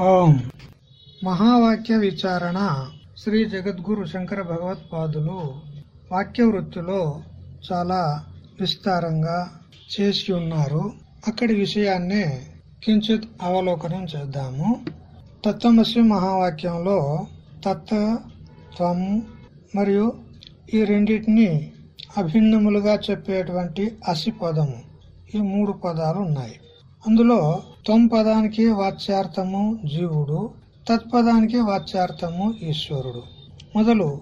ఓం. మహావాక్య విచారణ శ్రీ జగద్గురు శంకర భగవత్పాదులు వాక్య వృత్తిలో చాలా విస్తారంగా చేసి ఉన్నారు. అక్కడి విషయాన్నే కించిత్ అవలోకనం చేద్దాము. తత్వమసి మహావాక్యంలో తత్వ త్వం మరియు ఈ రెండింటిని అభిన్నములుగా చెప్పేటువంటి అసి పదము. ఈ మూడు పదాలు ఉన్నాయి. అందులో త్వం పదానికి వాచ్యార్థము జీవుడు తత్పదానికి వాచ్యార్థము ఈశ్వరుడు. మొదలు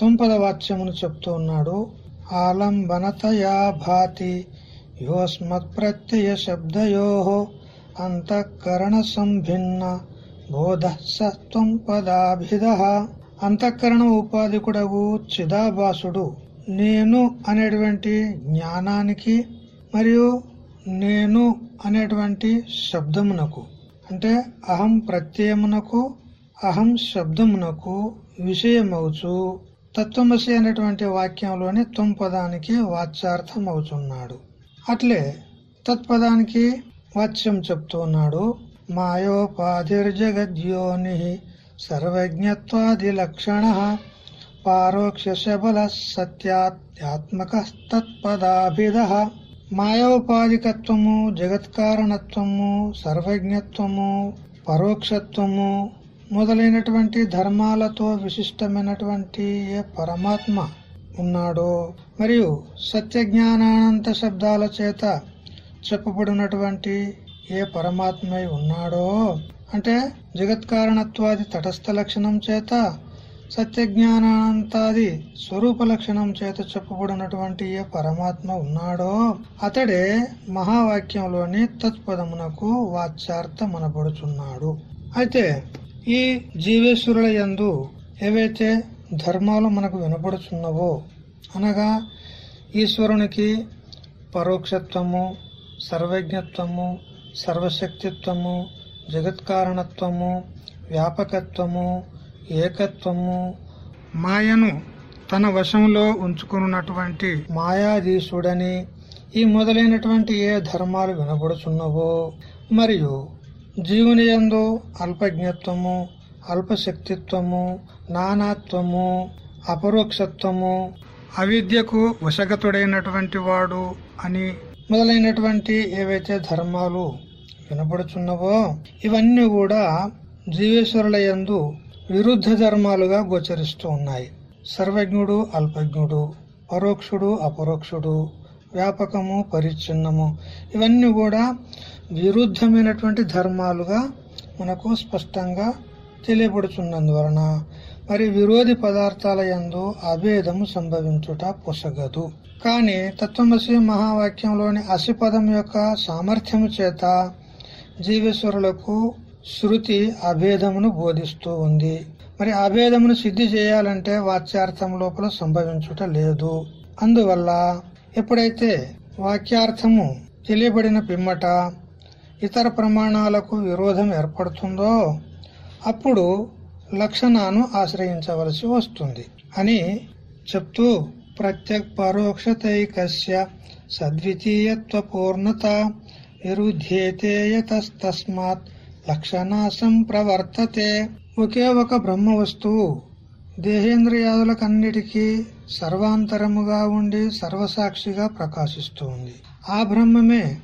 తొంపద వాచ్యమును చెప్తూ ఉన్నాడు. ఆలంబనతయా భాతి యోస్మత్ ప్రత్యయ శబ్దయో అంతఃకరణ సంభిన్న బోధ సత్వం పదాభిధ. అంతఃకరణ ఉపాధికుడగు చిదాభాసుడు. నేను అనేటువంటి జ్ఞానానికి మరియు నేను అనేటువంటి శబ్దమునకు అంటే అహం ప్రత్యయమునకు అహం శబ్దమునకు విషయమవుచు. తత్వమసి అనేటువంటి వాక్యంలోని త్వం పదానికి వాచ్యార్థం అవుతున్నాడు అట్లే తత్పదానికి వాచ్యం చెప్తున్నాడు మాయోపాధిర్జగద్యోని సర్వజ్ఞత్వాది లక్షణ పారోక్ష శబల సత్యాత్మక తత్పదాభిధ మాయోపాధికత్వము జగత్కారణత్వము సర్వజ్ఞత్వము పరోక్షత్వము మొదలైనటువంటి ధర్మాలతో విశిష్టమైనటువంటి ఏ పరమాత్మ ఉన్నాడో మరియు సత్యజ్ఞానానంత శబ్దాల చేత చెప్పబడినటువంటి ఏ పరమాత్మై ఉన్నాడో అంటే జగత్కారణత్వాది తటస్థ లక్షణం చేత సత్యజ్ఞానాంతాది స్వరూప లక్షణం చేత చెప్పబడినటువంటి ఏ పరమాత్మ ఉన్నాడో అతడే మహావాక్యంలోని తత్పదమునకు వాచ్యార్థమనబడుచున్నాడు. అయితే ఈ జీవేశ్వరుల యందు ఏవైతే ధర్మాలు మనకు వినపడుచున్నవో అనగా ఈశ్వరునికి పరోక్షత్వము సర్వజ్ఞత్వము సర్వశక్తిత్వము జగత్కారణత్వము వ్యాపకత్వము ఏకత్వము మాయను తన వశంలో ఉంచుకున్నటువంటి మాయాధీశుడని ఈ మొదలైనటువంటి ఏ ధర్మాలు వినబడుచున్నవో మరియు జీవుని యందు అల్పజ్ఞత్వము అల్పశక్తిత్వము నానాత్వము అపరోక్షత్వము అవిద్యకు వశగతుడైనటువంటి వాడు అని మొదలైనటువంటి ఏవైతే ధర్మాలు వినపడుచున్నవో ఇవన్నీ కూడా జీవేశ్వరుల యందు విరుద్ధ ధర్మాలుగా గోచరిస్తూ ఉన్నాయి. సర్వజ్ఞుడు అల్పజ్ఞుడు పరోక్షుడు అపరోక్షుడు వ్యాపకము పరిచ్ఛిన్నము ఇవన్నీ కూడా విరుద్ధమైనటువంటి ధర్మాలుగా మనకు స్పష్టంగా తెలియబడుచున్నందువలన మరి విరోధి పదార్థాల యందు అభేదము సంభవించుట పొసగదు. కాని తత్వమసి మహావాక్యంలోని అసిపదం యొక్క సామర్థ్యము చేత జీవేశ్వరులకు శృతి అభేదమును బోధిస్తూ ఉంది. మరి అభేదమును సిద్ధి చేయాలంటే వాచ్యార్థం లోపల సంభవించుట లేదు. అందువల్ల ఎప్పుడైతే వాక్యార్థము తెలియబడిన పిమ్మట ఇతర ప్రమాణాలకు విరోధం ఏర్పడుతుందో అప్పుడు లక్షణాను ఆశ్రయించవలసి వస్తుంది అని చెప్తూ ప్రత్యక్ పరోక్షతైకస్య సద్వితీయత్వ పూర్ణత విరుధ్యేతేయతస్తస్మాత్ లక్షణాసం ప్రవర్తతే. ఒకే ఒక బ్రహ్మ వస్తువు దేహేంద్రియాదులకన్నిటికీ సర్వాంతరముగా ఉండి సర్వసాక్షిగా ప్రకాశిస్తుంది ఆ బ్రహ్మమే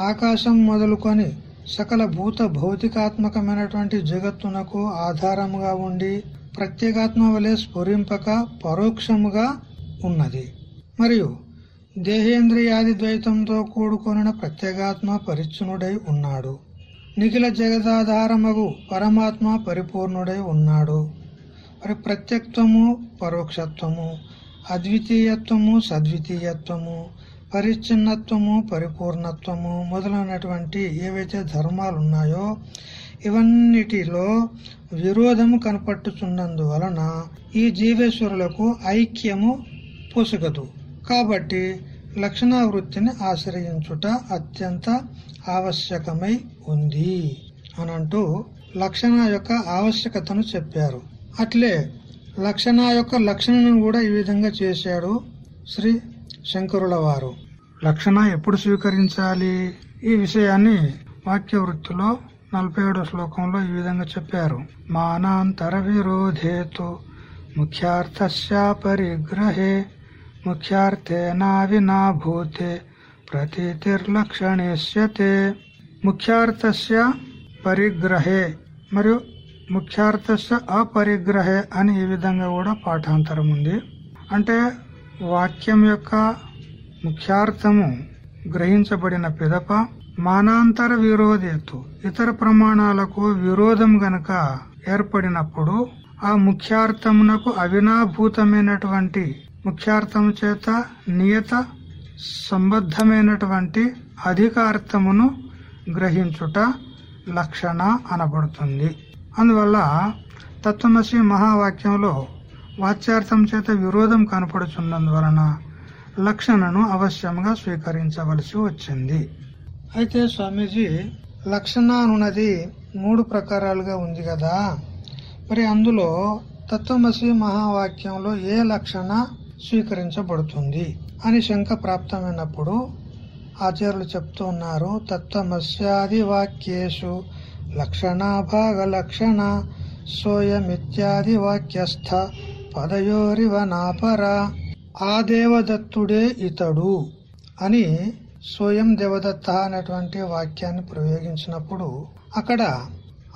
ఆకాశం మొదలుకొని సకల భూత భౌతికాత్మకమైనటువంటి జగత్తునకు ఆధారముగా ఉండి ప్రత్యేగాత్మ వలె స్ఫురింపక పరోక్షముగా ఉన్నది. మరియు దేహేంద్రియాది ద్వైతంతో కూడుకొనిన ప్రత్యేగాత్మ పరిచ్ఛునుడై ఉన్నాడు. నిఖిల జగదాధారమగు పరమాత్మ పరిపూర్ణుడై ఉన్నాడు. మరి ప్రత్యక్తము పరోక్షత్వము అద్వితీయత్వము సద్వితీయత్వము పరిచ్ఛిన్నత్వము పరిపూర్ణత్వము మొదలైనటువంటి ఏవైతే ధర్మాలు ఉన్నాయో ఇవన్నిటిలో విరోధము కనపట్టుచున్నందువలన ఈ జీవేశ్వరులకు ఐక్యము పొసగదు. కాబట్టి లక్షణావృత్తిని ఆశ్రయించుట అత్యంత ఆవశ్యకమై ఉంది అనంటూ లక్షణ యొక్క ఆవశ్యకతను చెప్పారు. అట్లే లక్షణ యొక్క లక్షణను కూడా ఈ విధంగా చేశాడు శ్రీ శంకరుల వారు లక్షణ ఎప్పుడు స్వీకరించాలి? ఈ విషయాన్ని వాక్య వృత్తిలో నలభై ఏడో శ్లోకంలో ఈ విధంగా చెప్పారు. మానాంతర విరోధేతు ముఖ్యార్థస్య పరిగ్రహే ముఖ్యార్థేనా వినా భూతే ప్రతీతిర్లక్షణేష్యతే. ముఖ్యార్థస్య పరిగ్రహే మరియు ముఖ్యార్థస్య అపరిగ్రహే అని ఈ విధంగా కూడా పాఠాంతరం ఉంది. అంటే వాక్యం యొక్క ముఖ్యార్థము గ్రహించబడిన పిదప మానాంతర విరోధేతు ఇతర ప్రమాణాలకు విరోధం గనక ఏర్పడినప్పుడు ఆ ముఖ్యార్థమునకు అవినాభూతమైనటువంటి ముఖ్యార్థం చేత నియత సంబద్ధమైనటువంటి అధికార్థమును గ్రహించుట లక్షణ అనబడుతుంది. అందువల్ల తత్వమసి మహావాక్యంలో వాచ్యార్థం చేత విరోధం కనపడుచున్నందువలన లక్షణను అవశ్యంగా స్వీకరించవలసి వచ్చింది. అయితే స్వామీజీ లక్షణ అనున్నది మూడు ప్రకారాలుగా ఉంది కదా. మరి అందులో తత్వమసి మహావాక్యంలో ఏ లక్షణ స్వీకరించబడుతుంది అని శంక ప్రాప్తమైనప్పుడు ఆచార్యులు చెప్తున్నారు తత్వమస్యాది వాక్యేషు లక్షణ భాగ లక్షణ సోయమిత్యాది వాక్యస్థ పదయోరివ నాపర. ఆ దేవదత్తుడే ఇతడు అని స్వయం దేవదత్త అనేటువంటి వాక్యాన్ని ప్రయోగించినప్పుడు అక్కడ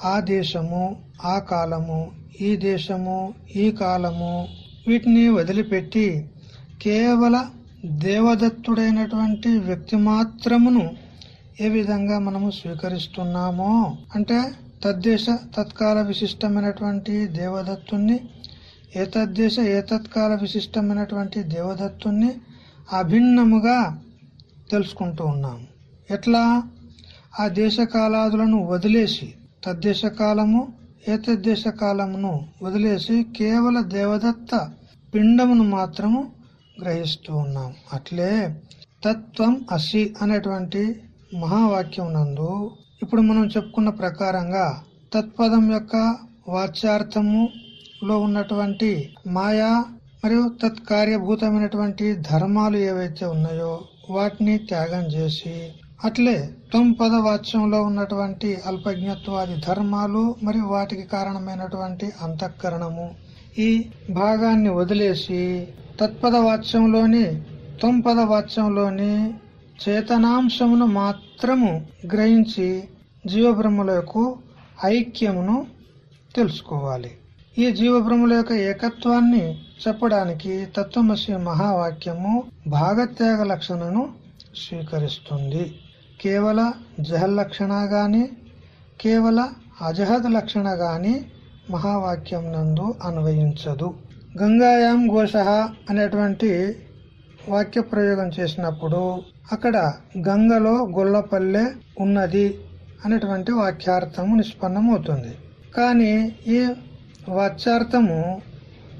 ఆ దేశము ఆ కాలము ఈ దేశము ఈ కాలము వీటిని వదిలిపెట్టి కేవల దేవదత్తుడైనటువంటి వ్యక్తి మాత్రమును ఏ విధంగా మనము స్వీకరిస్తున్నామో అంటే తద్దేశ తత్కాల విశిష్టమైనటువంటి దేవదత్తుణ్ణి ఏ తద్దేశ ఏ తత్కాల విశిష్టమైనటువంటి దేవదత్తుణ్ణి అభిన్నముగా తెలుసుకుంటూ ఉన్నాము ఎట్లా? ఆ దేశ కాలాదులను వదిలేసి తద్దేశ ఏతద్దేశ కాలమును వదిలేసి కేవల దేవదత్త పిండమును మాత్రము గ్రహిస్తూ ఉన్నాం. అట్లే తత్వం అసి అనేటువంటి మహావాక్యం నందు ఇప్పుడు మనం చెప్పుకున్న ప్రకారంగా తత్పదం యొక్క వాచ్యార్థములో ఉన్నటువంటి మాయా మరియు తత్కార్యభూతమైనటువంటి ధర్మాలు ఏవైతే ఉన్నాయో వాటిని త్యాగం చేసి అట్లే త్వం వాచ్యంలో ఉన్నటువంటి అల్పజ్ఞత్వాది ధర్మాలు మరియు వాటికి కారణమైనటువంటి అంతఃకరణము. ఈ భాగాన్ని వదిలేసి తత్పద వాచ్యంలోని తొంపద వాచ్యంలోని చేతనాంశమును మాత్రము గ్రహించి జీవబ్రహ్మల యొక్క ఐక్యమును తెలుసుకోవాలి. ఈ జీవబ్రహ్మల యొక్క ఏకత్వాన్ని చెప్పడానికి తత్వమసి మహావాక్యము భాగత్యాగ లక్షణను స్వీకరిస్తుంది. కేవల జహల్ కేవల అజహద్ లక్షణ గాని మహావాక్యం నందు అన్వయించదు. గంగాయాం ఘోష అనేటువంటి వాక్య ప్రయోగం చేసినప్పుడు అక్కడ గంగలో గొల్లపల్లె ఉన్నది అనేటువంటి వాక్యార్థము నిష్పన్నమవుతుంది. కానీ ఈ వాచ్యార్థము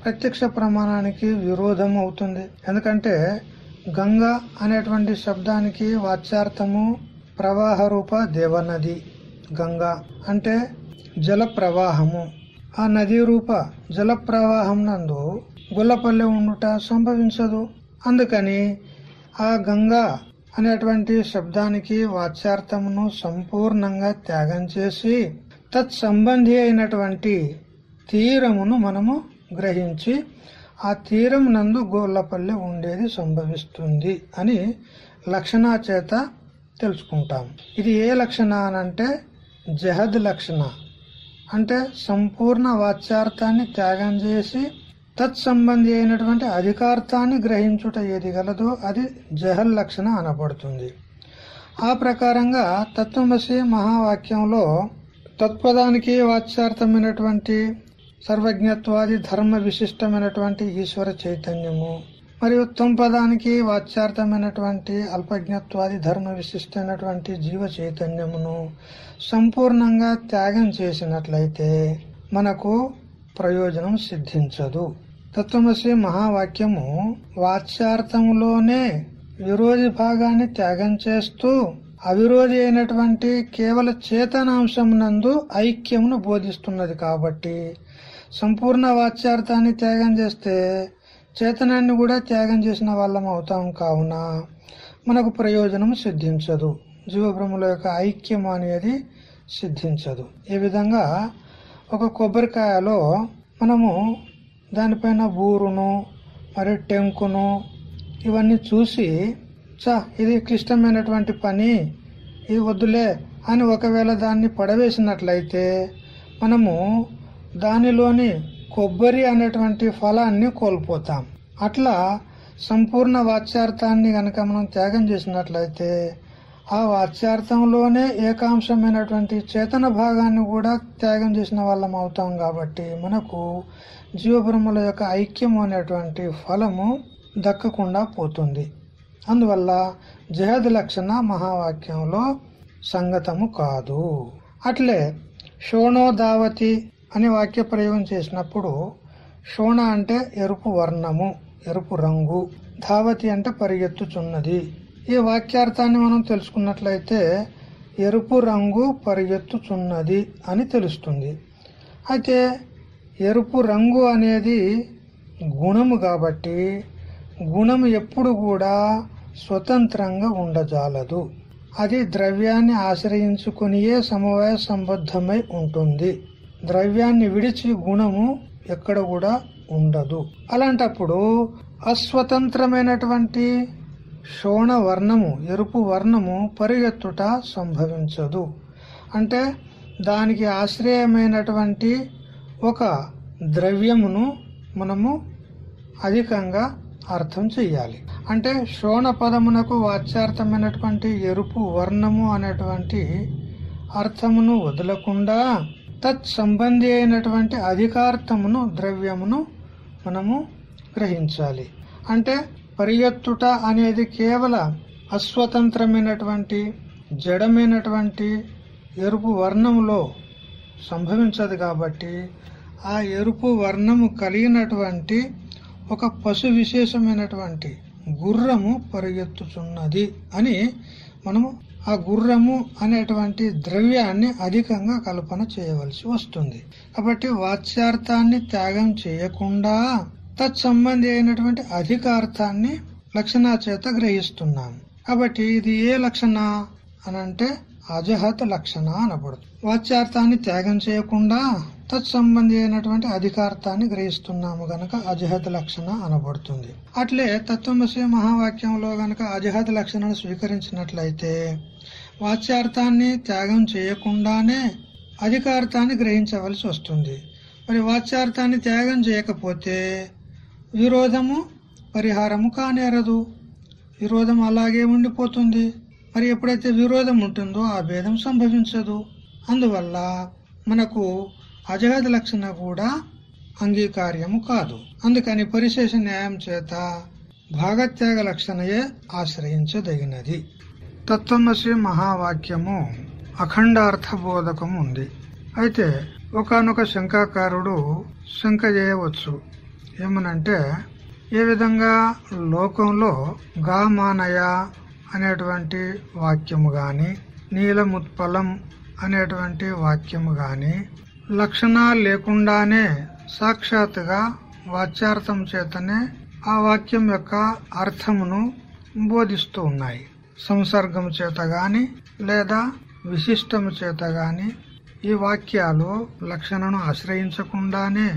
ప్రత్యక్ష ప్రమాణానికి విరోధం అవుతుంది ఎందుకంటే గంగ అనేటువంటి శబ్దానికి వాచ్యార్థము ప్రవాహ రూప దేవనది గంగా అంటే జల ప్రవాహము ఆ నదీ రూప జల ప్రవాహం నందు గొల్లపల్లె ఉండుట సంభవించదు. అందుకని ఆ గంగా అనేటువంటి శబ్దానికి వాచ్యార్థమును సంపూర్ణంగా త్యాగం చేసి తత్సంబంధి అయినటువంటి తీరమును మనము గ్రహించి ఆ తీరం నందు గోళ్ళపల్లె ఉండేది సంభవిస్తుంది అని లక్షణా చేత తెలుసుకుంటాం. ఇది ఏ లక్షణ అనంటే జహద్ లక్షణ. అంటే సంపూర్ణ వాచ్యార్థాన్ని త్యాగం చేసి తత్సంబంధి అయినటువంటి అధికార్థాన్ని గ్రహించుట ఏది గలదో అది జహల్ లక్షణ అనబడుతుంది. ఆ ప్రకారంగా తత్వమసి మహావాక్యంలో తత్పదానికి వాచ్యార్థమైనటువంటి సర్వజ్ఞత్వాది ధర్మ విశిష్టమైనటువంటి ఈశ్వర చైతన్యము. మరియు పదానికి వాచ్యార్థమైనటువంటి అల్పజ్ఞత్వాది ధర్మ విశిష్టమైనటువంటి జీవ చైతన్యమును సంపూర్ణంగా త్యాగం చేసినట్లయితే మనకు ప్రయోజనం సిద్ధించదు. తత్వమసి మహావాక్యము వాచ్యార్థములోనే విరోధి భాగాన్ని త్యాగం చేస్తూ అవిరోధి అయినటువంటి కేవల చేతనాంశం నందు ఐక్యమును బోధిస్తున్నది కాబట్టి సంపూర్ణ వాచ్యార్థాన్ని త్యాగం చేస్తే చేతనాన్ని కూడా త్యాగం చేసిన వాళ్ళం అవుతాం కావున మనకు ప్రయోజనం సిద్ధించదు. జీవబ్రహ్మల యొక్క ఐక్యం అనేది సిద్ధించదు. ఈ విధంగా ఒక కొబ్బరికాయలో మనము దానిపైన బూరును మరి టెంకును ఇవన్నీ చూసి చా ఇది క్లిష్టమైనటువంటి పని ఇది వద్దులే అని ఒకవేళ దాన్ని పడవేసినట్లయితే మనము దానిలోని కొబ్బరి అనేటువంటి ఫలాన్ని కోల్పోతాం. అట్లా సంపూర్ణ వాచ్యార్థాన్ని గనక మనం త్యాగం చేసినట్లయితే ఆ వాచ్యార్థంలోనే ఏకాంశమైనటువంటి చేతన భాగాన్ని కూడా త్యాగం చేసిన వాళ్ళం అవుతాం కాబట్టి మనకు జీవబ్రహ్మల యొక్క ఐక్యం అనేటువంటి ఫలము దక్కకుండా పోతుంది. అందువల్ల జహద్ లక్షణ మహావాక్యంలో సంగతము కాదు. అట్లే షోణో దావతి అనే వాక్య ప్రయోగం చేసినప్పుడు షోణ అంటే ఎరుపు వర్ణము ఎరుపు రంగు ధావతి అంటే పరిగెత్తుచున్నది. ఈ వాక్యార్థాన్ని మనం తెలుసుకున్నట్లయితే ఎరుపు రంగు పరిగెత్తుచున్నది అని తెలుస్తుంది. అయితే ఎరుపు రంగు అనేది గుణము కాబట్టి గుణం ఎప్పుడు కూడా స్వతంత్రంగా ఉండజాలదు. అది ద్రవ్యాన్ని ఆశ్రయించుకునియే సమవాయ సంబద్ధమై ఉంటుంది. ద్రవ్యాన్ని విడిచి గుణము ఎక్కడ కూడా ఉండదు. అలాంటప్పుడు అస్వతంత్రమైనటువంటి శోణ వర్ణము ఎరుపు వర్ణము పరిగెత్తుట సంభవించదు. అంటే దానికి ఆశ్రయమైనటువంటి ఒక ద్రవ్యమును మనము అధికంగా అర్థం చెయ్యాలి. అంటే శోణ పదమునకు వాచ్యార్థమైనటువంటి ఎరుపు వర్ణము అనేటువంటి అర్థమును వదలకుండా తత్ సంబంధి అయినటువంటి అధికార్థమును ద్రవ్యమును మనము గ్రహించాలి. అంటే పరిగెత్తుట అనేది కేవల అస్వతంత్రమైనటువంటి జడమైనటువంటి ఎరుపు వర్ణములో సంభవించదు కాబట్టి ఆ ఎరుపు వర్ణము కలిగినటువంటి ఒక పశు విశేషమైనటువంటి గుర్రము పరిగెత్తుచున్నది అని మనము ఆ గుర్రము అనేటువంటి ద్రవ్యాన్ని అధికంగా కల్పన చేయవలసి వస్తుంది. కాబట్టి వాచ్యార్థాన్ని త్యాగం చేయకుండా తత్సంబంధి అయినటువంటి అధికార్థాన్ని లక్షణ చేత గ్రహిస్తున్నాం. కాబట్టి ఇది ఏ లక్షణ? అనంటే అజహత లక్షణ అనబడుతుంది వాచ్యార్థాన్ని త్యాగం చేయకుండా తత్సంబంధి అయినటువంటి అధికార్థాన్ని గ్రహిస్తున్నాము గనక అజహత లక్షణ అనబడుతుంది. అట్లే తత్వమసి మహావాక్యంలో గనక అజహత లక్షణను స్వీకరించినట్లయితే వాచ్యార్థాన్ని త్యాగం చేయకుండానే అధికార్థాన్ని గ్రహించవలసి వస్తుంది. మరి వాచ్యార్థాన్ని త్యాగం చేయకపోతే విరోధము పరిహారము కానేరదు. విరోధం అలాగే ఉండిపోతుంది. మరి ఎప్పుడైతే విరోధం ఉంటుందో ఆ భేదం సంభవించదు. అందువల్ల మనకు అజగద లక్షణ కూడా అంగీకార్యము కాదు. అందుకని పరిశేష న్యాయం చేత భాగత్యాగ లక్షణయే ఆశ్రయించదగినది. తత్వమసి మహావాక్యము అఖండార్థ బోధకము ఉంది. అయితే ఒకనొక శంకాకారుడు శంక చేయవచ్చు. ఏమనంటే ఏ విధంగా లోకంలో గామానయ అనేటువంటి వాక్యము గాని నీలముత్పలం అనేటువంటి వాక్యము గాని లక్షణాలు లేకుండానే సాక్షాత్తుగా వాచ్యార్థం చేతనే ఆ వాక్యం యొక్క అర్థమును బోధిస్తూ ఉన్నాయి. సంసర్గం చేత గాని లేదా విశిష్టము చేత గాని ఈ వాక్యాలు లక్షణను ఆశ్రయించకుండానే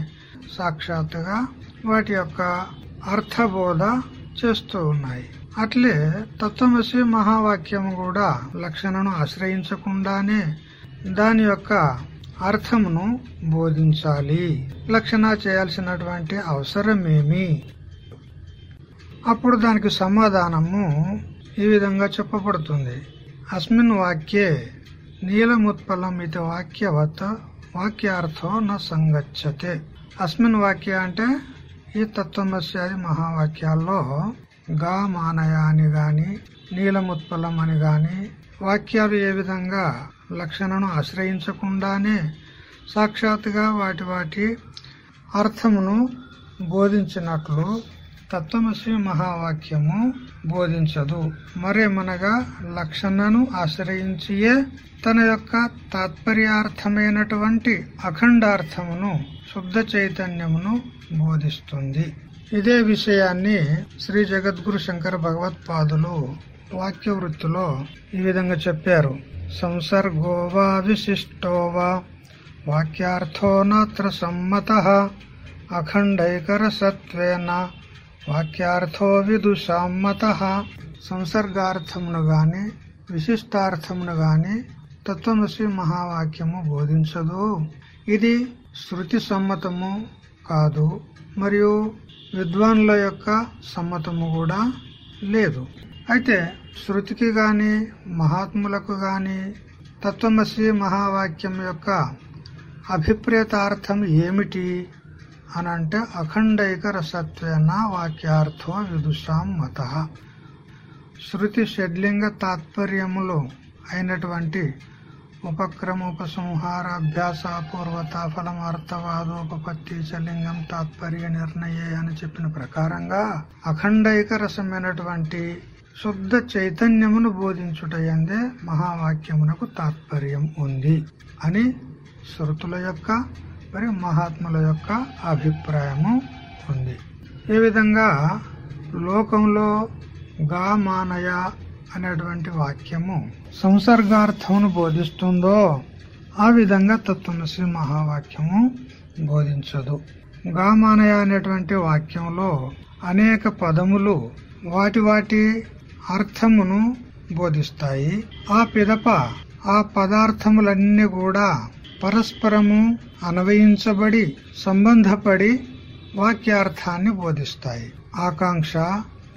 సాక్షాత్తుగా వాటి యొక్క అర్థబోధ చేస్తూ ఉన్నాయి. అట్లే తత్వమసి మహావాక్యము కూడా లక్షణను ఆశ్రయించకుండానే దాని యొక్క అర్థమును బోధించాలి. లక్షణ చేయాల్సినటువంటి అవసరమేమి? అప్పుడు దానికి సమాధానము ఈ విధంగా చెప్పబడుతుంది. అస్మిన్ వాక్యే నీలముత్పలం ఇది వాక్యవత్ వాక్యార్థో నా సంగచ్చతే. అస్మిన్ వాక్య అంటే ఈ తత్వమస్యాది మహావాక్యాల్లో గా మానయ అని గాని నీలముత్పలం అని గాని వాక్యాలు ఏ విధంగా లక్షణను ఆశ్రయించకుండానే సాక్షాత్తుగా వాటి వాటి అర్థమును బోధించినట్లు తత్వమసి మహావాక్యము బోధించదు. మరేమనగా లక్షణను ఆశ్రయించియే తన యొక్క తాత్పర్యార్థమైనటువంటి అఖండార్థమును శుద్ధ చైతన్యమును బోధిస్తుంది. ఇదే విషయాన్ని శ్రీ జగద్గురు శంకర భగవత్పాదులు వాక్య వృత్తిలో ఈ విధంగా చెప్పారు. సంసర్గో వా విశిష్టో వా వాక్యార్థో నాత్ర సమ్మత అఖండైకరసత్వేన వాక్యార్థో విదుషామ్మత సంసర్గార్థమును గాని విశిష్టార్థమును గాని తత్వమసి మహావాక్యము బోధించదు. ఇది శృతి సమ్మతము కాదు. మరియు విద్వాన్ల యొక్క సమ్మతము కూడా లేదు. అయితే శృతికి గాని మహాత్ములకు గాని తత్వమసి మహావాక్యం యొక్క అభిప్రేతార్థం ఏమిటి అని అంటే అఖండైక రసత్వేన వాక్యార్థో విదుషాం మత. శృతి షడ్లింగ తాత్పర్యములు అయినటువంటి ఉపక్రమ ఉపసంహార అభ్యాస పూర్వత ఫలం అర్థవాదోపపత్తి చలింగం తాత్పర్య నిర్ణయే అని చెప్పిన ప్రకారంగా అఖండైక రసమైనటువంటి శుద్ధ చైతన్యమును బోధించుటయందే మహావాక్యమునకు తాత్పర్యం ఉంది అని శృతుల యొక్క మరి మహాత్ముల యొక్క అభిప్రాయము ఉంది. ఈ విధంగా లోకంలో గా మానయ అనేటువంటి వాక్యము సంసర్గార్థమును బోధిస్తుందో ఆ విధంగా తత్వమసి మహావాక్యము బోధించదు. గామానయ అనేటువంటి వాక్యంలో అనేక పదములు వాటి వాటి అర్థమును బోధిస్తాయి. ఆ పిదప ఆ పదార్థములన్నీ కూడా పరస్పరము అన్వయించబడి సంబంధపడి వాక్యార్థాన్ని బోధిస్తాయి. ఆకాంక్ష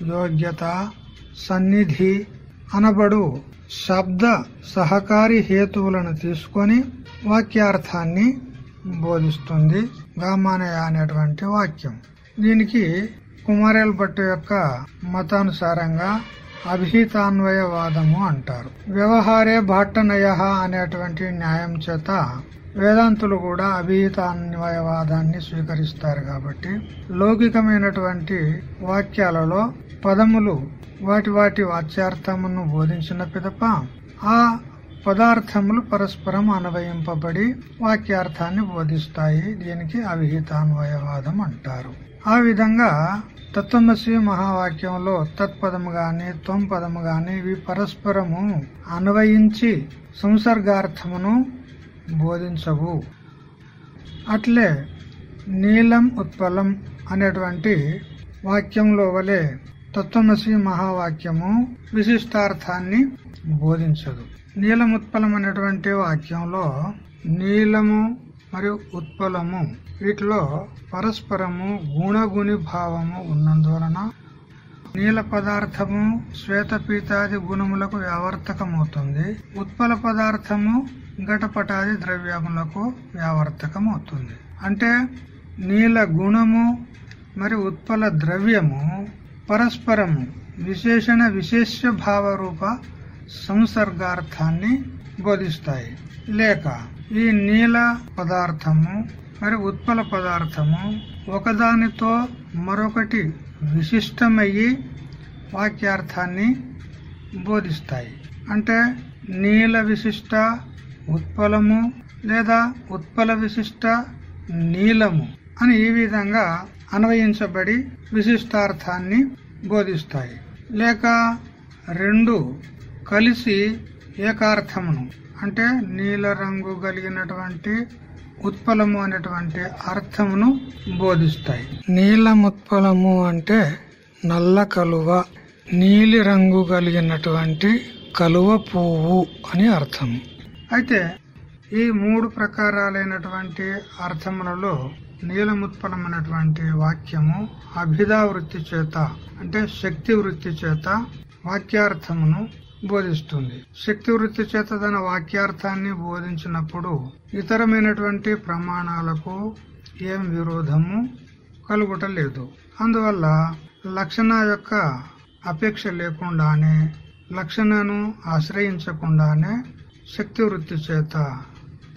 యోగ్యత సన్నిధి అనబడు శబ్ద సహకారి హేతువులను తీసుకొని వాక్యార్థాన్ని బోధిస్తుంది గామానయ అనేటువంటి వాక్యం. దీనికి కుమారేల్ భట్టు యొక్క మతానుసారంగా అభిహితాన్వయవాదము అంటారు. వ్యవహారే భాట్టనయ అనేటువంటి న్యాయం చేత వేదాంతులు కూడా అభిహితాన్వయవాదాన్ని స్వీకరిస్తారు కాబట్టి లౌకికమైనటువంటి వాక్యాలలో పదములు వాటి వాటి వాచ్యార్థమును బోధించిన పిదప ఆ పదార్థములు పరస్పరం అన్వయింపబడి వాక్యార్థాన్ని బోధిస్తాయి. దీనికి అవిహితాన్వయవాదం అంటారు. ఆ విధంగా తత్వమసి మహావాక్యంలో తత్పదము గాని త్వం పదము గాని ఇవి పరస్పరము అన్వయించి సంసర్గార్థమును బోధించవు. అట్లే నీలం ఉత్పలం అనేటువంటి వాక్యంలో వలె తత్వమసి మహావాక్యము విశిష్టార్థాన్ని బోధించదు. నీలం ఉత్పలం అనేటువంటి వాక్యంలో నీలము మరియు ఉత్పలము వీటిలో పరస్పరము గుణగుణి భావము ఉన్నందువలన నీల పదార్థము శ్వేతపీతాది గుణములకు వ్యావర్తకమవుతుంది. ఉత్పల పదార్థము ఘటపటాది ద్రవ్యములకు వ్యావర్తకమవుతుంది. అంటే నీల గుణము మరి ఉత్పల ద్రవ్యము పరస్పరము విశేషణ విశేష భావరూప సంసర్గార్థాన్ని బోధిస్తాయి. లేక ఈ నీల పదార్థము మరి ఉత్పల పదార్థము ఒకదానితో మరొకటి విశిష్టమయ్యి వాక్యార్థాన్ని బోధిస్తాయి. అంటే నీల విశిష్ట ఉత్పలము లేదా ఉత్పల విశిష్ట నీలము అని ఈ విధంగా అన్వయించబడి విశిష్టార్థాన్ని బోధిస్తాయి. లేక రెండు కలిసి ఏకార్థమును అంటే నీల రంగు కలిగినటువంటి ఉత్పలము అనేటువంటి అర్థమును బోధిస్తాయి. నీలముత్పలము అంటే నల్ల కలువ నీలి రంగు కలిగినటువంటి కలువ పువ్వు అని అర్థం. అయితే ఈ మూడు ప్రకారాలైనటువంటి అర్థములలో నీలముత్పలమైనటువంటి వాక్యము అభిధా వృత్తి చేత అంటే శక్తి వృత్తి చేత వాక్యార్థమును బోధిస్తుంది. శక్తి వృత్తి చేత తన వాక్యార్థాన్ని బోధించినప్పుడు ఇతరమైనటువంటి ప్రమాణాలకు ఏం విరోధము కలుగుటలేదు. అందువల్ల లక్షణ యొక్క అపేక్ష లేకుండానే లక్షణను ఆశ్రయించకుండానే శక్తి వృత్తి చేత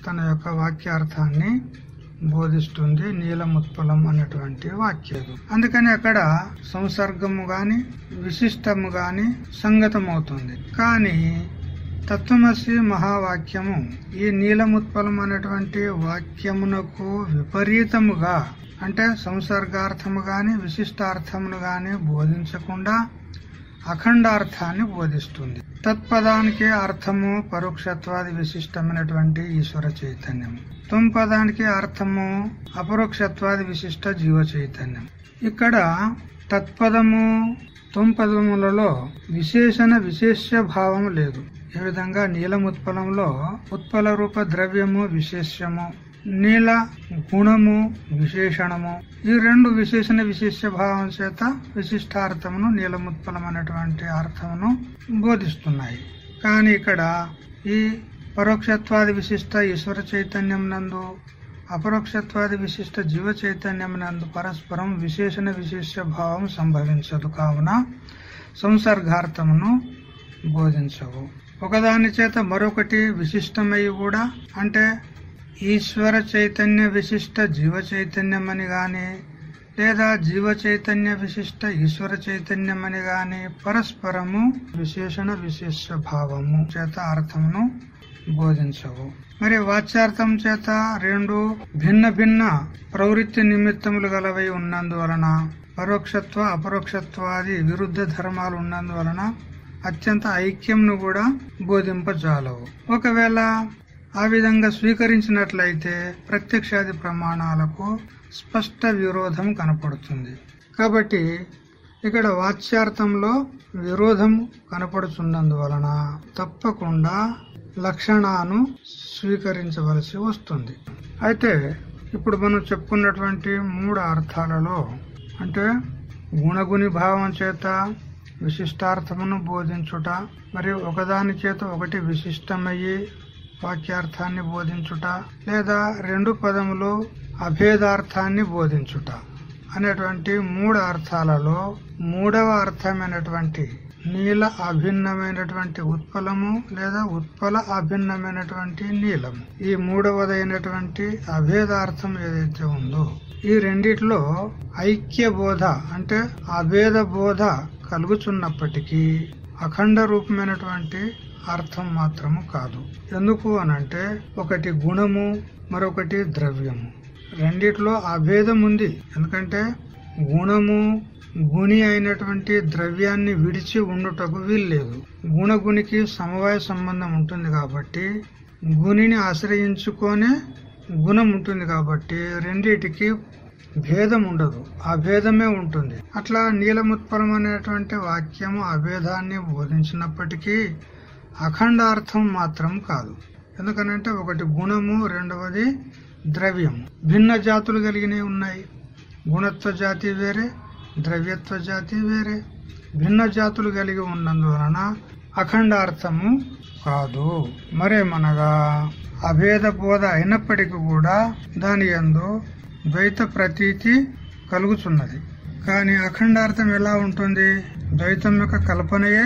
తన యొక్క వాక్యార్థాన్ని బోధిస్తుంది నీలముత్పలం అనేటువంటి వాక్యం. అందుకని అక్కడ సంసర్గము గాని విశిష్టము గాని సంగతమవుతుంది. కానీ తత్వమసి మహావాక్యము ఈ నీలముత్పలం అనేటువంటి వాక్యమునకు విపరీతముగా అంటే సంసర్గార్థము గాని విశిష్టార్థమును గాని బోధించకుండా అఖండార్థాన్ని బోధిస్తుంది. తత్పదానికి అర్థము పరోక్షత్వాది విశిష్టమైనటువంటి ఈశ్వర చైతన్యం. తుమ్ పదానికి అర్థము అపరోక్షత్వాది విశిష్ట జీవ చైతన్యం. ఇక్కడ తత్పదము తుమ్ పదములలో విశేషణ విశేష భావము లేదు. ఈ విధంగా నీలం ఉత్పలంలో ఉత్పల రూప ద్రవ్యము విశేషము నీల గుణము విశేషణము. ఈ రెండు విశేషణ విశేష భావం చేత విశిష్టార్థమును నీలముత్పలం అనేటువంటి అర్థమును బోధిస్తున్నాయి. కానీ ఇక్కడ ఈ పరోక్షత్వాది విశిష్ట ఈశ్వర చైతన్యం నందు అపరోక్షత్వాది విశిష్ట జీవ చైతన్యం నందు పరస్పరం విశేషణ విశేష భావం సంభవించదు కావున సంసర్గార్థమును బోధించవు. ఒకదాని చేత మరొకటి విశిష్టమై కూడా అంటే ఈశ్వర చైతన్య విశిష్ట జీవ చైతన్యం అని గాని లేదా జీవ చైతన్య విశిష్ట ఈశ్వర చైతన్యం అని గాని పరస్పరము విశేషణ విశేష భావము చేత అర్థమును బోధించవు. మరి వాచ్యార్థం చేత రెండు భిన్న భిన్న ప్రవృత్తి నిమిత్తములు గలవై ఉన్నందువలన పరోక్షత్వ అపరోక్షత్వాది విరుద్ధ ధర్మాలు ఉన్నందువలన అత్యంత ఐక్యంను కూడా బోధింపజాలవు. ఒకవేళ ఆ విధంగా స్వీకరించినట్లయితే ప్రత్యక్షాది ప్రమాణాలకు స్పష్ట విరోధం కనపడుతుంది. కాబట్టి ఇక్కడ వాచ్యార్థంలో విరోధం కనపడుతున్నందువలన తప్పకుండా లక్షణాను స్వీకరించవలసి వస్తుంది. అయితే ఇప్పుడు మనం చెప్పుకున్నటువంటి మూడు అర్థాలలో అంటే గుణగుని భావం చేత విశిష్టార్థమును బోధించుట మరియు ఒకదాని చేత ఒకటి విశిష్టమయ్యి వాక్యార్థాన్ని బోధించుట లేదా రెండు పదములు అభేదార్థాన్ని బోధించుట అనేటువంటి మూడు అర్థాలలో మూడవ అర్థమైనటువంటి నీల అభిన్నమైనటువంటి ఉత్పలము లేదా ఉత్పల అభిన్నమైనటువంటి నీలము. ఈ మూడవదైనటువంటి అభేదార్థం ఏదైతే ఉందో ఈ రెండిట్లో ఐక్య బోధ అంటే అభేద బోధ కలుగుచున్నప్పటికీ అఖండ రూపమైనటువంటి అర్థం మాత్రము కాదు. ఎందుకు అనంటే ఒకటి గుణము మరొకటి ద్రవ్యము. రెండిట్లో అభేదం ఉంది. ఎందుకంటే గుణము గుణి అయినటువంటి ద్రవ్యాన్ని విడిచి ఉండుటకు వీల్లేదు. గుణగునికి సమవాయ సంబంధం ఉంటుంది కాబట్టి గుణిని ఆశ్రయించుకొనే గుణం ఉంటుంది కాబట్టి రెండిటికి భేదం ఉండదు. అభేదమే ఉంటుంది. అట్లా నీలముత్పలం అనేటువంటి వాక్యము అభేదాన్ని బోధించినప్పటికీ అఖండార్థం మాత్రం కాదు. ఎందుకనంటే ఒకటి గుణము రెండవది ద్రవ్యం. భిన్న జాతులు కలిగినవి ఉన్నాయి. గుణత్వ జాతి వేరే ద్రవ్యత్వ జాతి వేరే. భిన్న జాతులు కలిగి ఉన్నందువలన అఖండార్థము కాదు. మరేమనగా అభేద బోధ అయినప్పటికీ కూడా దాని ఎందు ద్వైత ప్రతీతి కలుగుతున్నది. కానీ అఖండార్థం ఎలా ఉంటుంది? ద్వైతం యొక్క కల్పనయే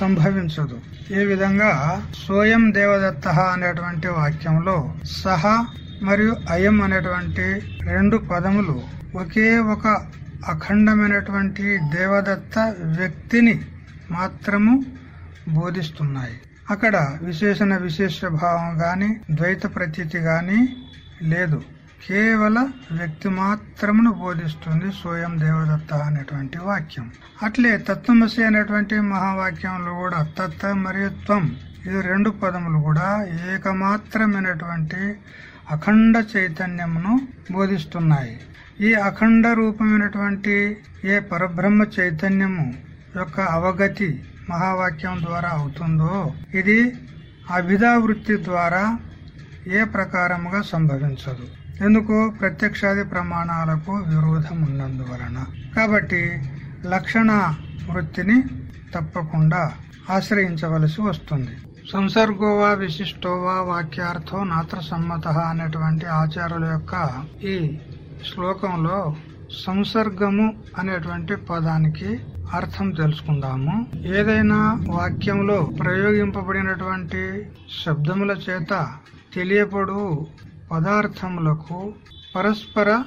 సంభవించదు. ఏ విధంగా? స్వయం దేవదత్త అనేటువంటి వాక్యంలో సహ మరియు అయం అనేటువంటి రెండు పదములు ఒకే ఒక అఖండమైనటువంటి దేవదత్త వ్యక్తిని మాత్రము బోధిస్తున్నాయి. అక్కడ విశేషణ విశేష భావం గాని ద్వైత ప్రతీతి గాని లేదు. కేవల వ్యక్తి మాత్రమును బోధిస్తుంది స్వయం దేవదత్త అనేటువంటి వాక్యం. అట్లే తత్వమసి అనేటువంటి మహావాక్యంలో కూడా తత్త మరియు త్వం ఈ రెండు పదములు కూడా ఏకమాత్రమైనటువంటి అఖండ చైతన్యమును బోధిస్తున్నాయి. ఈ అఖండ రూపమైనటువంటి ఏ పరబ్రహ్మ చైతన్యము యొక్క అవగతి మహావాక్యం ద్వారా అవుతుందో ఇది అభిధావృత్తి ద్వారా ఏ ప్రకారముగా సంభవించదు. ఎందుకు? ప్రత్యక్షాది ప్రమాణాలకు విరోధం ఉన్నందువలన. కాబట్టి లక్షణ వృత్తిని తప్పకుండా ఆశ్రయించవలసి వస్తుంది. సంసర్గోవా విశిష్టోవా వాక్యార్థో నాత్ర సమ్మత అనేటువంటి ఆచార్యుల యొక్క ఈ శ్లోకంలో సంసర్గము అనేటువంటి పదానికి అర్థం తెలుసుకుందాము. ఏదైనా వాక్యంలో ప్రయోగింపబడినటువంటి శబ్దముల చేత తెలియపడు పదార్థములకు పరస్పర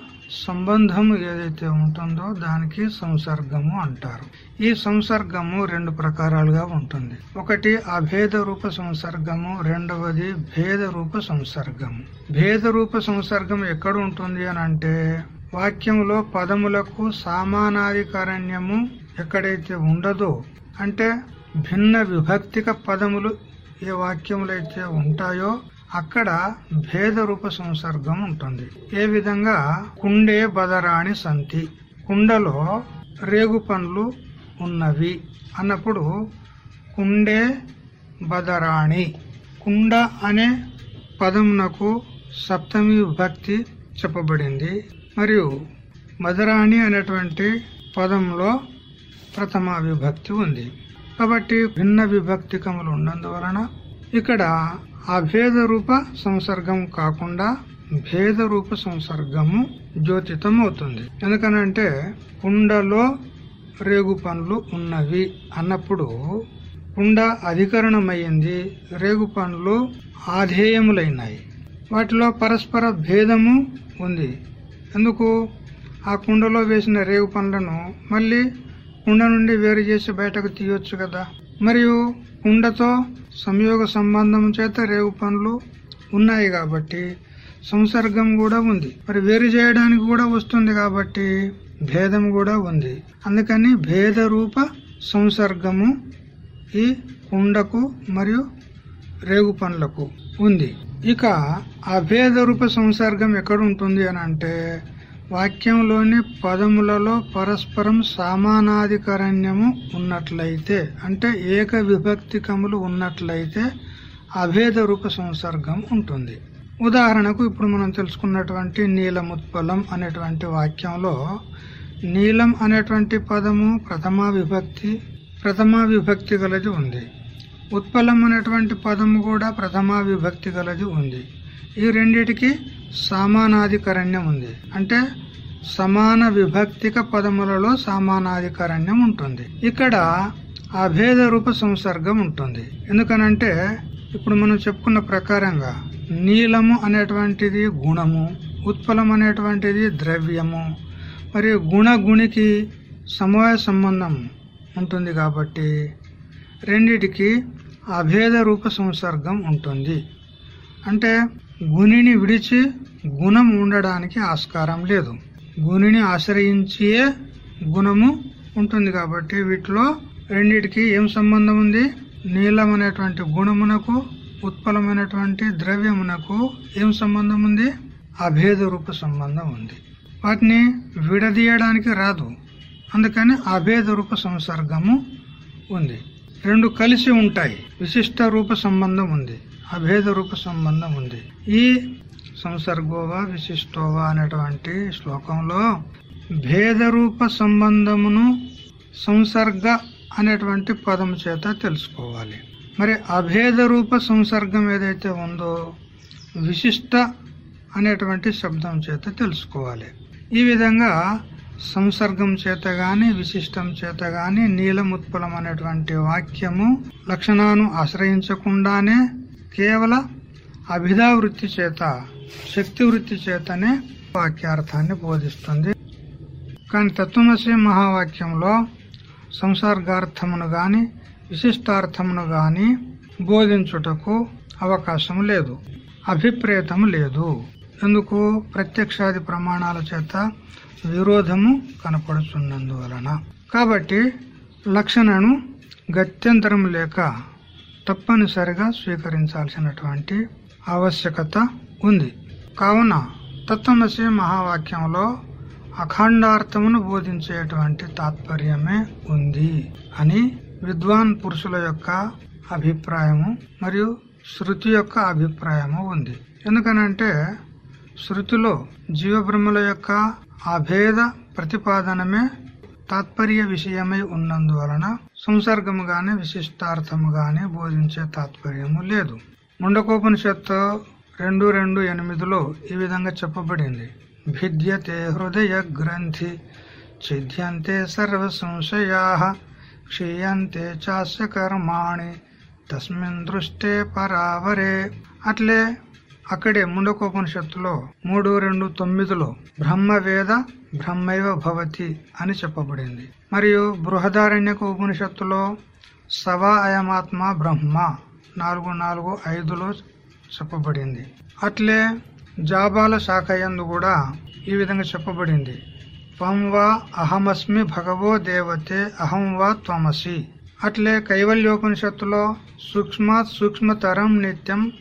సంబంధము ఏదైతే ఉంటుందో దానికి సంసర్గము అంటారు. ఈ సంసర్గము రెండు ప్రకారాలుగా ఉంటుంది. ఒకటి అభేద రూప సంసర్గము రెండవది భేద రూప సంసర్గము. భేద రూప సంసర్గం ఎక్కడ ఉంటుంది అని అంటే వాక్యంలో పదములకు సామానాధికారణ్యము ఎక్కడైతే ఉండదో అంటే భిన్న విభక్తిక పదములు ఏ వాక్యములైతే ఉంటాయో అక్కడ భేద రూప సంసర్గం ఉంటుంది. ఏ విధంగా? కుండే బదరాణి సంతి. కుండలో రేగు పండ్లు ఉన్నవి. అన్నప్పుడు కుండే బదరాణి. కుండ అనే పదమునకు సప్తమి విభక్తి చెప్పబడింది. మరియు మదరాణి అనేటువంటి పదంలో ప్రథమ విభక్తి ఉంది. కాబట్టి భిన్న విభక్తికములు ఉన్నందువలన ఇక్కడ అభేద రూప సంసర్గం కాకుండా భేద రూప సంసర్గము జ్యోతితం అవుతుంది ఎందుకనంటే కుండలో రేగు పండ్లు ఉన్నవి అన్నప్పుడు కుండ అధికరణమయ్యింది రేగు పండ్లు ఆధేయములైనాయి. వాటిలో పరస్పర భేదము ఉంది. ఎందుకు? ఆ కుండలో వేసిన రేగు పండ్లను మళ్ళీ కుండ నుండి వేరు చేసి బయటకు తీయొచ్చు కదా. మరియు కుండతో సంయోగ సంబంధం చేత రేగు పనులు ఉన్నాయి కాబట్టి సంసర్గం కూడా ఉంది. మరి వేరు చేయడానికి కూడా వస్తుంది కాబట్టి భేదం కూడా ఉంది. అందుకని భేద రూప సంసర్గము ఈ కుండకు మరియు రేగు పండ్లకు ఉంది. ఇక అభేద రూప సంసర్గం ఎక్కడ ఉంటుంది అని అంటే వాక్యంలోని పదములలో పరస్పరం సమానాధికరణ్యము ఉన్నట్లయితే అంటే ఏక విభక్తికములు ఉన్నట్లయితే అభేద రూప సంసర్గం ఉంటుంది. ఉదాహరణకు ఇప్పుడు మనం తెలుసుకున్నటువంటి నీలముత్పలం అనేటువంటి వాక్యంలో నీలం అనేటువంటి పదము ప్రథమా విభక్తి ప్రథమా విభక్తి గలది ఉంది. ఉత్పలం అనేటువంటి పదము కూడా ప్రథమా విభక్తి గలది ఉంది. ఈ రెండిటికి సమానాధికరణ్యం ఉంది. అంటే సమాన విభక్తిక పదములలో సమానాధికరణ్యం ఉంటుంది. ఇక్కడ అభేద రూప సంసర్గం ఉంటుంది. ఎందుకనంటే ఇప్పుడు మనం చెప్పుకున్న ప్రకారంగా నీలము అనేటువంటిది గుణము ఉత్పలం అనేటువంటిది ద్రవ్యము మరియు గుణ గుణికి సమవాయ సంబంధం ఉంటుంది కాబట్టి రెండిటికి అభేద రూప సంసర్గం ఉంటుంది. అంటే గుణిని విడిచి గుణం ఉండడానికి ఆస్కారం లేదు. గుణిని ఆశ్రయించే గుణము ఉంటుంది కాబట్టి వీటిలో రెండిటికి ఏం సంబంధం ఉంది? నీలం అనేటువంటి గుణమునకు ఉత్పలమైనటువంటి ద్రవ్యమునకు ఏం సంబంధం ఉంది? అభేద రూప సంబంధం ఉంది. వాటిని విడదీయడానికి రాదు. అందుకని అభేద రూప సంసర్గము ఉంది. రెండు కలిసి ఉంటాయి. విశిష్ట రూప సంబంధం ఉంది. అభేద రూప సంబంధం ఉంది. ఈ సంసర్గోవా విశిష్టోవా అనేటువంటి శ్లోకంలో భేద రూప సంబంధమును సంసర్గ అనేటువంటి పదం చేత తెలుసుకోవాలి. మరి అభేద రూప సంసర్గం ఏదైతే ఉందో విశిష్ట అనేటువంటి శబ్దం చేత తెలుసుకోవాలి. ఈ విధంగా సంసర్గం చేత గాని విశిష్టం చేత గాని నీలముత్పలం అనేటువంటి వాక్యము లక్షణాను ఆశ్రయించకుండానే కేవల అభిధా వృత్తి చేత శక్తి వృత్తి చేతనే వాక్యార్థాన్ని బోధిస్తుంది. కానీ తత్వమసి మహావాక్యంలో సంసర్గార్థమును గాని విశిష్టార్థమును గాని బోధించుటకు అవకాశం లేదు. అభిప్రేతం లేదు. ఎందుకు? ప్రత్యక్షాది ప్రమాణాల చేత విరోధము కనపడుతున్నందువలన కాబట్టి లక్షణను గత్యంతరం లేక తప్పనిసరిగా స్వీకరించాల్సినటువంటి ఆవశ్యకత ఉంది. కావున తత్వమసి మహావాక్యంలో అఖండార్థమును బోధించేటువంటి తాత్పర్యమే ఉంది అని విద్వాన్ పురుషుల యొక్క అభిప్రాయము మరియు శృతి యొక్క అభిప్రాయము ఉంది. ఎందుకనంటే శృతిలో జీవబ్రహ్మల యొక్క అభేద ప్రతిపాదనమే తాత్పర్య విషయమై ఉన్నందువలన సంసర్గముగానే విశిష్టార్థముగానే విశిష్టార్థము బోధించే తాత్పర్యము లేదు. ముండకోపనిషత్తు రెండు రెండు ఎనిమిదిలో ఈ విధంగా చెప్పబడింది. భిద్యతే హృదయ గ్రంథి ఛిద్యంతే సర్వ సంశయా క్షీయంతే చాస్య కర్మాణి తస్మిన్ దృష్టే పరావరే. అట్లే అక్కడే ముండకోపనిషత్తులో మూడు రెండు తొమ్మిదిలో బ్రహ్మవేద బ్రహ్మైవ భవతి అని చెప్పబడింది. మరియు బృహదారణ్యక ఉపనిషత్తులో సవా అయమాత్మ బ్రహ్మ నాలుగు నాలుగు ఐదులో చెప్పబడింది. అట్లే జాబాల శాఖ యందు కూడా ఈ విధంగా చెప్పబడింది. త్వం వా అహమస్మి భగవో దేవతే అహం వా త్వమసి. అట్లే కైవల్యోపనిషత్తులో సూక్ష్మాత్ సూక్ష్మతరం నిత్యం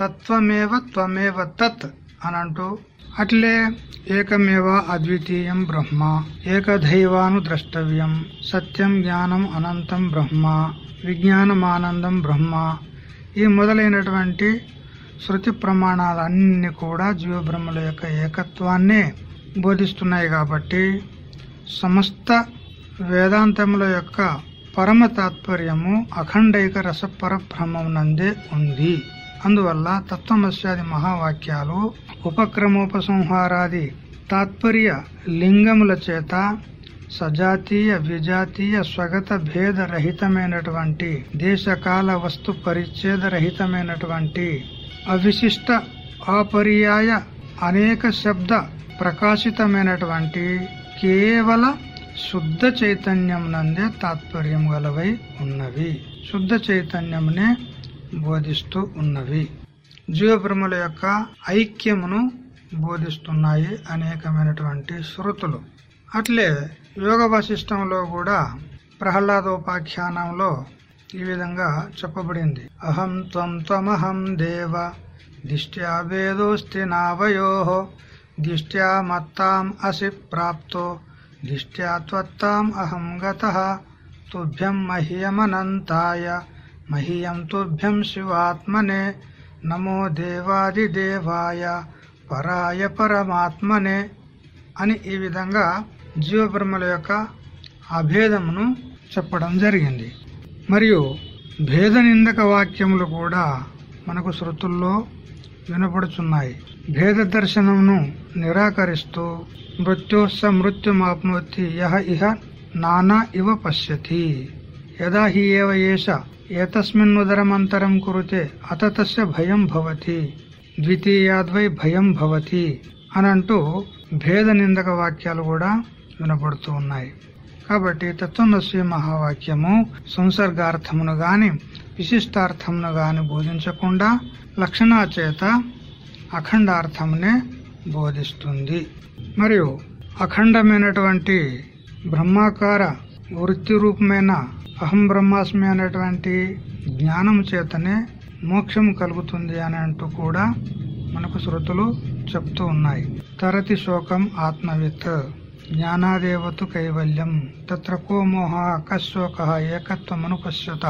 తత్వమేవ త్వమేవ తత్ అనంటూ అట్లే ఏకమేవ అద్వితీయం బ్రహ్మ ఏకదైవాను ద్రష్టవ్యం సత్యం జ్ఞానం అనంతం బ్రహ్మ విజ్ఞానమానందం బ్రహ్మ. ఈ మొదలైనటువంటి శృతి ప్రమాణాలన్నీ కూడా జీవబ్రహ్మల యొక్క ఏకత్వాన్నే బోధిస్తున్నాయి కాబట్టి సమస్త వేదాంతముల యొక్క పరమ తాత్పర్యము అఖండైక రసపర బ్రహ్మమునందే ఉంది. అందువల్ల తత్వమస్యాది మహావాక్యాలు ఉపక్రమోపసంహారాది తాత్పర్య లింగముల చేత సజాతీయ విజాతీయ స్వగత భేద రహితమైనటువంటి దేశకాల వస్తు పరిచ్ఛేద రహితమైనటువంటి అవిశిష్ట అపర్యాయ అనేక శబ్ద ప్రకాశితమైనటువంటి కేవల శుద్ధ చైతన్యం నందే తాత్పర్యం గలవై ఉన్నవి. శుద్ధ చైతన్యమునే బోధిస్తూ ఉన్నవి. జీవబ్రహ్మల యొక్క ఐక్యమును బోధిస్తున్నాయి అనేకమైనటువంటి శృతులు. అట్లే యోగ వశిష్టంలో కూడా ప్రహ్లాదోపాఖ్యానంలో ఈ విధంగా చెప్పబడింది. అహం త్వం త్వమహం దేవ దిష్ట్యా వేదోస్తి నావయో దిష్ట్యా మత్తాం అసి ప్రాప్తో దిష్ట్యా త్వత్తాం అహం గత తుభ్యం మహ్యమనంతాయ మహ్యం తుభ్యం శివాత్మనే నమో దేవాదిదేవాయ పరాయ పరమాత్మనే అని ఈ విధంగా జీవబ్రహ్మల యొక్క అభేదమును చెప్పడం జరిగింది. మరియు భేద నిందక వాక్యములు కూడా మనకు శృతుల్లో వినపడుచున్నాయి. భేద దర్శనమును నిరాకరిస్తూ మృత్యోస్స మృత్యుమాప్నోతి యహ ఇహ నానా ఇవ పశ్యతి. యదా హి ఏవ ఏష ఏతస్మిన్నుదరమంతరం కురుతే అత తస్య భయం భవతి ద్వితీయాద్వై భయం భవతి అనంటూ భేద నిందక వాక్యాలు కూడా వినపడుతూ ఉన్నాయి. కాబట్టి తత్వమసి మహావాక్యము సంసర్గార్థమును గాని విశిష్టార్థమును గాని బోధించకుండా లక్షణాచేత అఖండార్థమునే బోధిస్తుంది. మరియు అఖండమైనటువంటి బ్రహ్మాకార వృత్తి రూపమైన అహం బ్రహ్మాస్మి అనేటువంటి జ్ఞానం చేతనే మోక్షం కలుగుతుంది అని అంటూ కూడా మనకు శృతులు చెప్తూ ఉన్నాయి. తరతి శోకం ఆత్మవిత్ జ్ఞానాదేవతు కైవల్యం తత్ర కో మోహ కశోక ఏకత్వమనుపశ్యత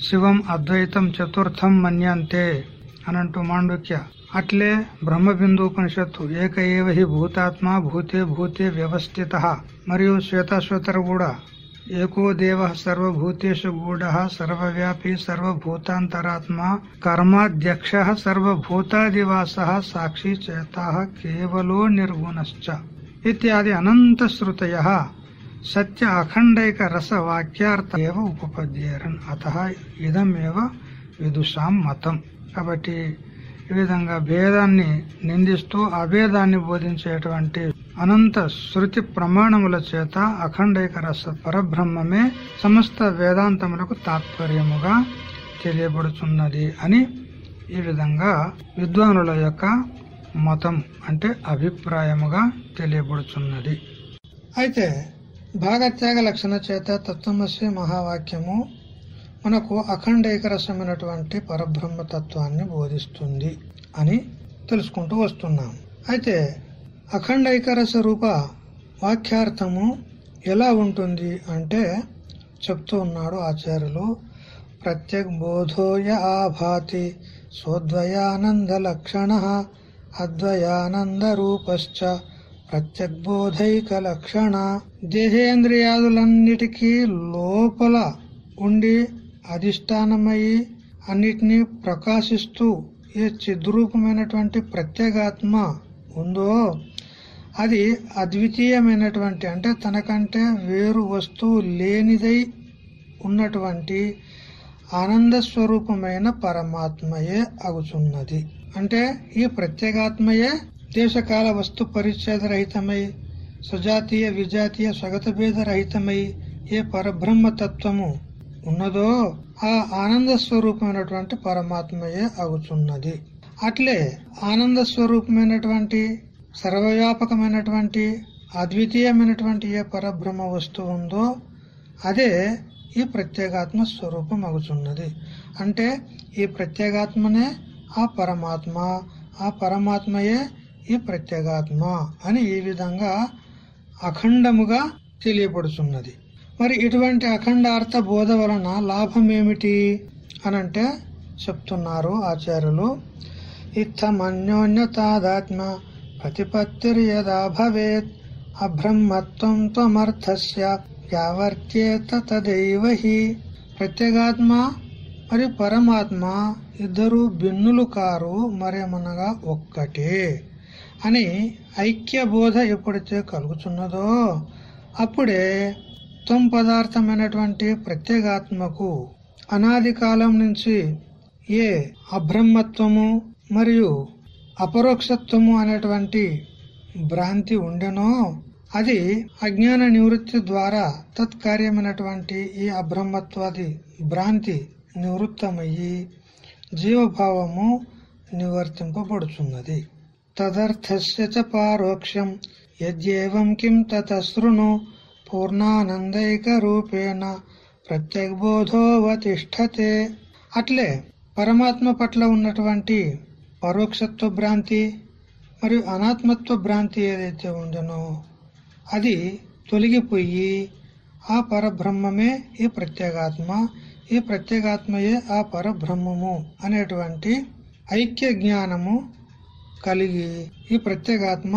శివం అద్వైతం చతుర్థం మన్యంతే అనంటూ మాండుక్య. అట్లే బ్రహ్మబిందూపనిషత్తు ఏక ఏవ హి భూతాత్మ భూతే భూతే వ్యవస్థిత మరియు శ్వేతాశ్వేతరు కూడా ఏకో దేవ సర్వభూతేషు గూఢ సర్వవ్యాపి సర్వభూతాంతరాత్మ కర్మాధ్యక్ష సర్వభూతాదివాస సాక్షి చేత కేవలో నిర్గుణశ్చ ఇత్యాది అనంత శ్రుతయ సత్య అఖండైక రస వాక్యార్థ ఏవ ఉపపద్యేరన్ అత ఇదమేవ విదుషాం మతం. కాబట్టి ఈ విధంగా భేదాన్ని నిందిస్తూ అభేదాన్ని బోధించేటువంటి అనంత శృతి ప్రమాణముల చేత అఖండైక రస పరబ్రహ్మమే సమస్త వేదాంతములకు తాత్పర్యముగా తెలియబడుచున్నది అని ఈ విధంగా విద్వానుల యొక్క మతం అంటే అభిప్రాయముగా తెలియబడుచున్నది. అయితే భాగత్యాగ లక్షణ చేత తత్వమసి మహావాక్యము మనకు అఖండైకరసమైనటువంటి పరబ్రహ్మ తత్వాన్ని బోధిస్తుంది అని తెలుసుకుంటూ వస్తున్నాం. అయితే అఖండైక రూప వాక్యార్థము ఎలా ఉంటుంది అంటే చెప్తూ ఉన్నాడు ఆచార్యులు ప్రత్యక్ బోధోయ ఆభాతి సోద్వయానంద లక్షణ అద్వయానంద రూపశ్చ ప్రత్యగ్బోధైక లక్షణ. దేహేంద్రియాదులన్నిటికీ లోపల ఉండి అధిష్టానమయ్యి అన్నిటినీ ప్రకాశిస్తూ ఏ చిద్రూపమైనటువంటి ప్రత్యేగాత్మ ఉందో అది అద్వితీయమైనటువంటి అంటే తనకంటే వేరు వస్తువు లేనిదై ఉన్నటువంటి ఆనంద స్వరూపమైన పరమాత్మయే అగుచున్నది. అంటే ఈ ప్రత్యేగాత్మయే దేశకాల వస్తు పరిచ్ఛేద రహితమై సజాతీయ విజాతీయ స్వగత భేద రహితమై ఏ పరబ్రహ్మతత్వము ఉన్నదో ఆ ఆనంద స్వరూపమైనటువంటి పరమాత్మయే అగుచున్నది. అట్లే ఆనంద స్వరూపమైనటువంటి సర్వవ్యాపకమైనటువంటి అద్వితీయమైనటువంటి ఏ పరబ్రహ్మ వస్తువు ఉందో అదే ఈ ప్రత్యేగాత్మ స్వరూపం అగుచున్నది అంటే ఈ ప్రత్యేగాత్మనే ఆ పరమాత్మ ఆ పరమాత్మయే ఈ ప్రత్యేగాత్మ అని ఈ విధంగా అఖండముగా తెలియపడుచున్నది. మరి ఇటువంటి అఖండార్థ బోధ వలన లాభం ఏమిటి అనంటే చెప్తున్నారు ఆచార్యులు ఇత్తమన్యోన్యతాదాత్మ ప్రతిపత్తిర్యదా భవేత్ అబ్రహ్మత్వం త్వమర్థస్య యావర్త్యేత తదైవ హి. ప్రత్యేగాత్మ మరియు పరమాత్మ ఇద్దరు భిన్నులు కారు మరేమనగా ఒక్కటే అని ఐక్య బోధ ఎప్పుడైతే కలుగుతున్నదో అప్పుడే త్వం పదార్థమైనటువంటి ప్రత్యేగాత్మకు అనాది కాలం నుంచి ఏ అబ్రహ్మత్వము మరియు అపరోక్షత్వము అనేటువంటి భ్రాంతి ఉండెనో అది అజ్ఞాన నివృత్తి ద్వారా తత్కార్యమైనటువంటి ఈ అబ్రహ్మత్వాది భ్రాంతి నివృత్తమయ్యి జీవభావము నివర్తింపబడుచున్నది. తదర్థస్య చ పారోక్షం యద్యేవం కిం తతశృణు పూర్ణానందైక రూపేణ ప్రత్యగ్బోధోవతిష్టతే అట్లే పరమాత్మ పట్ల ఉన్నటువంటి పరోక్షత్వ భ్రాంతి మరియు అనాత్మత్వ భ్రాంతి ఏదైతే ఉందనో అది తొలగిపోయి ఆ పరబ్రహ్మమే ఈ ప్రత్యేగాత్మ ఈ ప్రత్యేగాత్మయే ఆ పరబ్రహ్మము అనేటువంటి ఐక్య జ్ఞానము కలిగి ఈ ప్రత్యేగాత్మ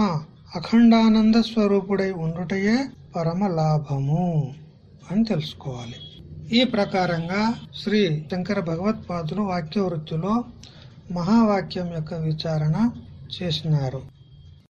అఖండానంద స్వరూపుడై ఉండుటయే పరమ లాభము అని తెలుసుకోవాలి. ఈ ప్రకారంగా శ్రీ శంకర భగవత్పాదులు వాక్య వృత్తిలో మహావాక్యం యొక్క విచారణ చేసినారు.